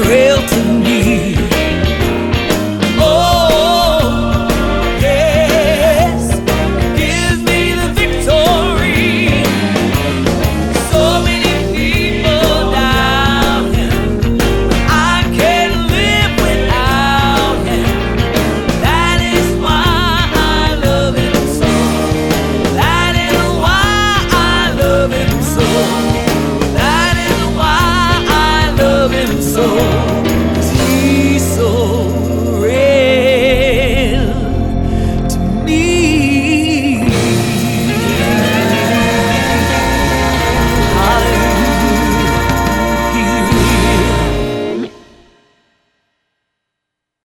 real to me.